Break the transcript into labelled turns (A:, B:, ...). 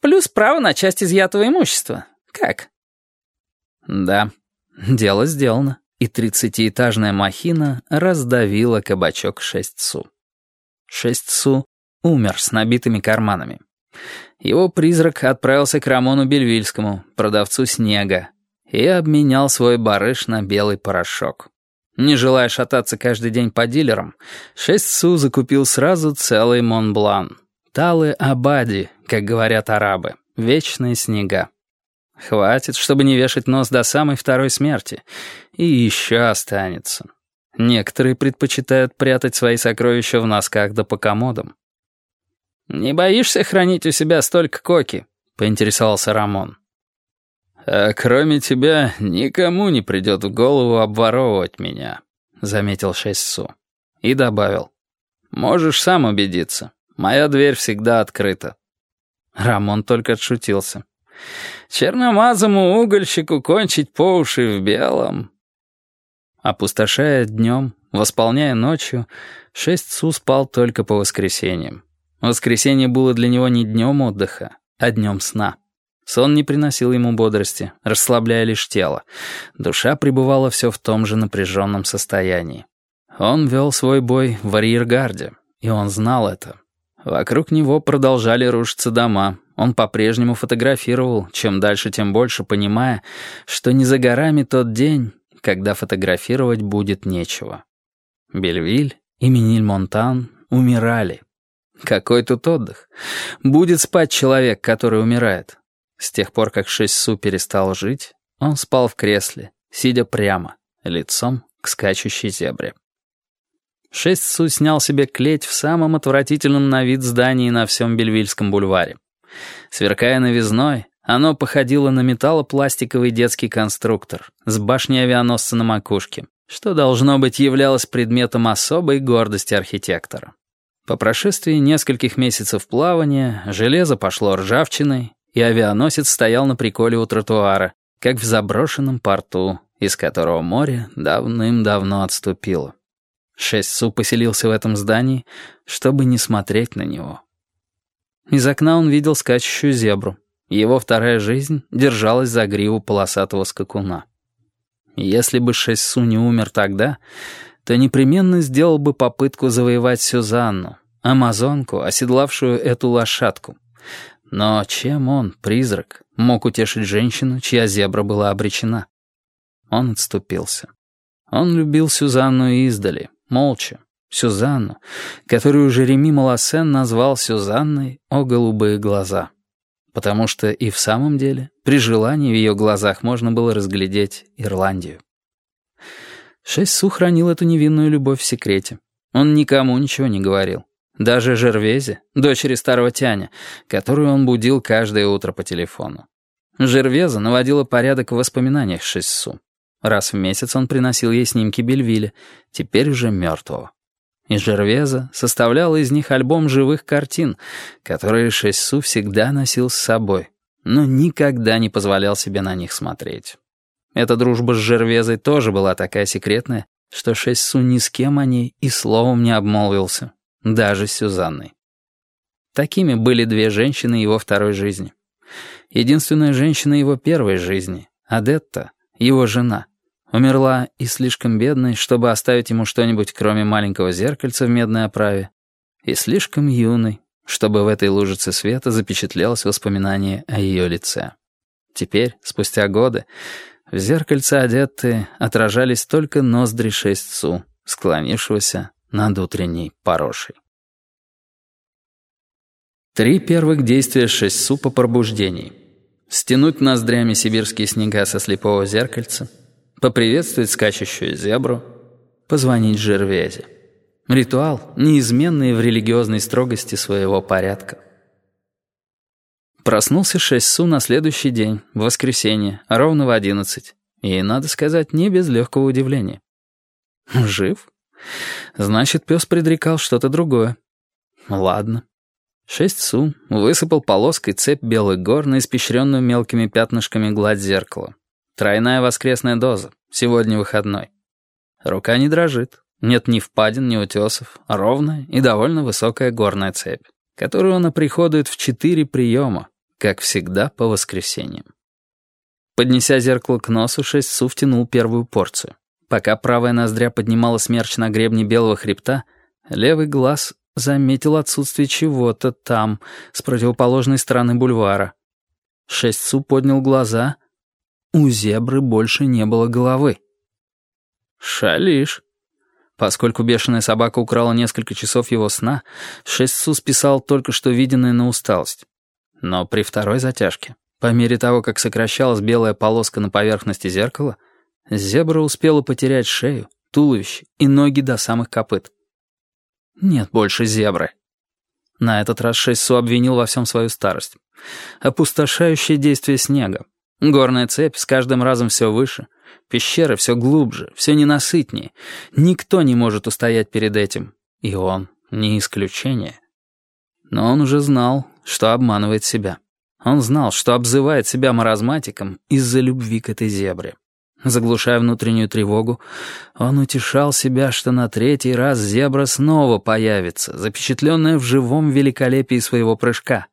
A: Плюс право на часть изъятого имущества. Как?
B: Да, дело сделано, и тридцатиэтажная махина раздавила кабачок шесть су. Шесть су умер с набитыми карманами. Его призрак отправился к Рамону Бельвильскому, продавцу снега, и обменял свой барыш на белый порошок. Не желая шататься каждый день по дилерам, шесть су закупил сразу целый Монблан. Талы Абади, как говорят арабы, вечные снега. Хватит, чтобы не вешать нос до самой второй смерти. И еще останется. Некоторые предпочитают прятать свои сокровища в носках да по комодам. «Не боишься хранить у себя столько коки?» — поинтересовался Рамон. «А кроме тебя никому не придет в голову обворовывать меня», — заметил Шестьсу. И добавил. «Можешь сам убедиться. Моя дверь всегда открыта». Рамон только отшутился. «Черномазому угольщику кончить по уши в белом». Опустошая днем, восполняя ночью, Шесть Су спал только по воскресеньям. Воскресенье было для него не днем отдыха, а днем сна. Сон не приносил ему бодрости, расслабляя лишь тело. Душа пребывала все в том же напряженном состоянии. Он вел свой бой в арьергарде, и он знал это. Вокруг него продолжали рушиться дома. Он по-прежнему фотографировал, чем дальше, тем больше, понимая, что не за горами тот день, когда фотографировать будет нечего. Бельвиль и Миниль-Монтан умирали. Какой тут отдых? Будет спать человек, который умирает. С тех пор, как Шессу перестал жить, он спал в кресле, сидя прямо, лицом к скачущей зебре. Шессу снял себе клеть в самом отвратительном на вид здании на всем Бельвильском бульваре. Сверкая новизной, оно походило на металлопластиковый детский конструктор с башней авианосца на макушке, что, должно быть, являлось предметом особой гордости архитектора. По прошествии нескольких месяцев плавания железо пошло ржавчиной, и авианосец стоял на приколе у тротуара, как в заброшенном порту, из которого море давным-давно отступило. Шесть Су поселился в этом здании, чтобы не смотреть на него. Из окна он видел скачущую зебру. Его вторая жизнь держалась за гриву полосатого скакуна. Если бы Шесть Су не умер тогда, то непременно сделал бы попытку завоевать Сюзанну, амазонку, оседлавшую эту лошадку. Но чем он, призрак, мог утешить женщину, чья зебра была обречена? Он отступился. Он любил Сюзанну издали, молча. Сюзанну, которую Жереми Малосен назвал Сюзанной «О голубые глаза». Потому что и в самом деле, при желании в ее глазах можно было разглядеть Ирландию. Шесть хранил эту невинную любовь в секрете. Он никому ничего не говорил. Даже Жервезе, дочери старого Тяня, которую он будил каждое утро по телефону. Жервеза наводила порядок в воспоминаниях Шессу. Раз в месяц он приносил ей снимки Бельвиля, теперь уже мертвого. И Жервеза составляла из них альбом живых картин, которые Шессу всегда носил с собой, но никогда не позволял себе на них смотреть. Эта дружба с Жервезой тоже была такая секретная, что Шессу ни с кем о ней и словом не обмолвился даже с Сюзанной. Такими были две женщины его второй жизни. Единственная женщина его первой жизни, Адетта, его жена, умерла и слишком бедной, чтобы оставить ему что-нибудь, кроме маленького зеркальца в медной оправе, и слишком юной, чтобы в этой лужице света запечатлелось воспоминание о ее лице. Теперь, спустя годы, в зеркальце Адетты отражались только ноздри шестцу, склонившегося над утренней порошей. Три первых действия шесть су по пробуждении. Стянуть ноздрями сибирские снега со слепого зеркальца, поприветствовать скачущую зебру, позвонить Жервезе. Ритуал, неизменный в религиозной строгости своего порядка. Проснулся шесть су на следующий день, в воскресенье, ровно в одиннадцать. И, надо сказать, не без легкого удивления. Жив? Значит, пес предрекал что-то другое. Ладно. Шесть су высыпал полоской цепь белых гор на испещренную мелкими пятнышками гладь зеркала. Тройная воскресная доза. Сегодня выходной. Рука не дрожит. Нет ни впадин, ни утесов. Ровная и довольно высокая горная цепь, которую он оприходует в четыре приема, как всегда по воскресеньям. Поднеся зеркало к носу, шесть су втянул первую порцию. Пока правая ноздря поднимала смерч на гребне белого хребта, левый глаз заметил отсутствие чего-то там, с противоположной стороны бульвара. Шесть су поднял глаза. У зебры больше не было головы. «Шалиш». Поскольку бешеная собака украла несколько часов его сна, Шесть Су списал только что виденное на усталость. Но при второй затяжке, по мере того, как сокращалась белая полоска на поверхности зеркала, зебра успела потерять шею, туловище и ноги до самых копыт. Нет больше зебры. На этот раз Шесть Су обвинил во всем свою старость. Опустошающее действие снега. Горная цепь с каждым разом все выше — Пещеры все глубже, все ненасытнее. Никто не может устоять перед этим. И он не исключение. Но он уже знал, что обманывает себя. Он знал, что обзывает себя маразматиком из-за любви к этой зебре. Заглушая внутреннюю тревогу, он утешал себя, что на третий раз зебра снова появится, запечатленная в живом великолепии своего прыжка.